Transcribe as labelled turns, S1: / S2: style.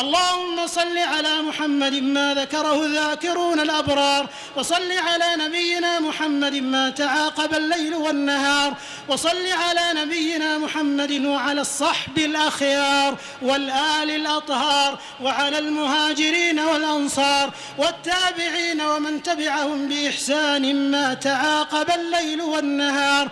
S1: اللهم صل على محمد ما ذكره الذاكرون الأبرار وصل على نبينا محمد ما تعاقب الليل والنهار وصل على نبينا محمد وعلى الصحب الأخيار والآل الأطهار وعلى المهاجرين والأنصار والتابعين ومن تبعهم بإحسان ما تعاقب الليل والنهار.